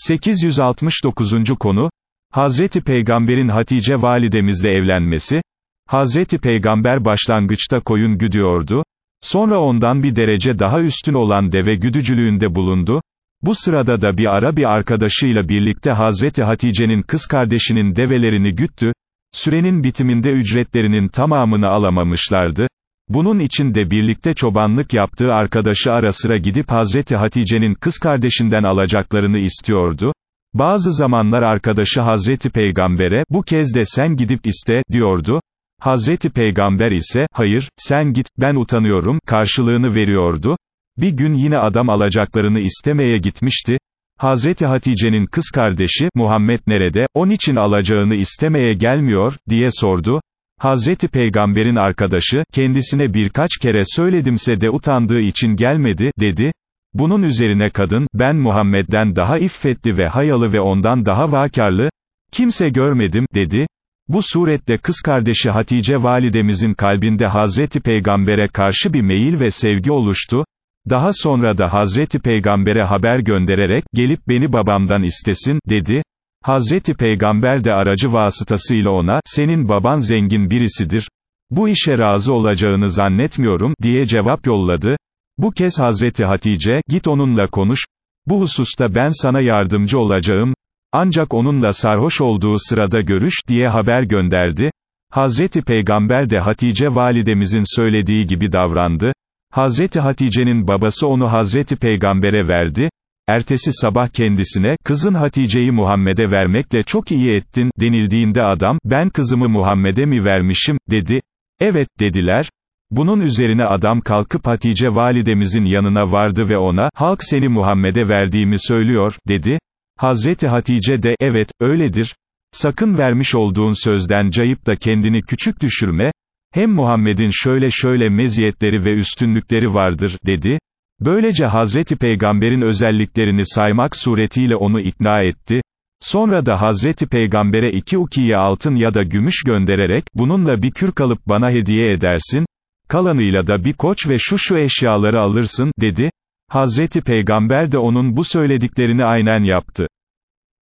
869. konu, Hazreti Peygamber'in Hatice validemizle evlenmesi, Hazreti Peygamber başlangıçta koyun güdüyordu, sonra ondan bir derece daha üstün olan deve güdücülüğünde bulundu, bu sırada da bir ara bir arkadaşıyla birlikte Hazreti Hatice'nin kız kardeşinin develerini güttü, sürenin bitiminde ücretlerinin tamamını alamamışlardı, bunun için de birlikte çobanlık yaptığı arkadaşı ara sıra gidip Hazreti Hatice'nin kız kardeşinden alacaklarını istiyordu. Bazı zamanlar arkadaşı Hazreti Peygamber'e, bu kez de sen gidip iste, diyordu. Hazreti Peygamber ise, hayır, sen git, ben utanıyorum, karşılığını veriyordu. Bir gün yine adam alacaklarını istemeye gitmişti. Hazreti Hatice'nin kız kardeşi, Muhammed nerede, onun için alacağını istemeye gelmiyor, diye sordu. Hazreti Peygamber'in arkadaşı, kendisine birkaç kere söyledimse de utandığı için gelmedi, dedi. Bunun üzerine kadın, ben Muhammed'den daha iffetli ve hayalı ve ondan daha vakarlı, kimse görmedim, dedi. Bu surette kız kardeşi Hatice validemizin kalbinde Hazreti Peygamber'e karşı bir meyil ve sevgi oluştu. Daha sonra da Hazreti Peygamber'e haber göndererek, gelip beni babamdan istesin, dedi. Hazreti Peygamber de aracı vasıtasıyla ona, senin baban zengin birisidir, bu işe razı olacağını zannetmiyorum, diye cevap yolladı. Bu kez Hazreti Hatice, git onunla konuş, bu hususta ben sana yardımcı olacağım, ancak onunla sarhoş olduğu sırada görüş, diye haber gönderdi. Hazreti Peygamber de Hatice validemizin söylediği gibi davrandı. Hazreti Hatice'nin babası onu Hazreti Peygamber'e verdi. Ertesi sabah kendisine, kızın Hatice'yi Muhammed'e vermekle çok iyi ettin, denildiğinde adam, ben kızımı Muhammed'e mi vermişim, dedi. Evet, dediler. Bunun üzerine adam kalkıp Hatice validemizin yanına vardı ve ona, halk seni Muhammed'e verdiğimi söylüyor, dedi. Hazreti Hatice de, evet, öyledir. Sakın vermiş olduğun sözden cayıp da kendini küçük düşürme, hem Muhammed'in şöyle şöyle meziyetleri ve üstünlükleri vardır, dedi. Böylece Hazreti Peygamber'in özelliklerini saymak suretiyle onu ikna etti. Sonra da Hazreti Peygamber'e iki ukiye altın ya da gümüş göndererek, bununla bir kürk alıp bana hediye edersin, kalanıyla da bir koç ve şu şu eşyaları alırsın, dedi. Hazreti Peygamber de onun bu söylediklerini aynen yaptı.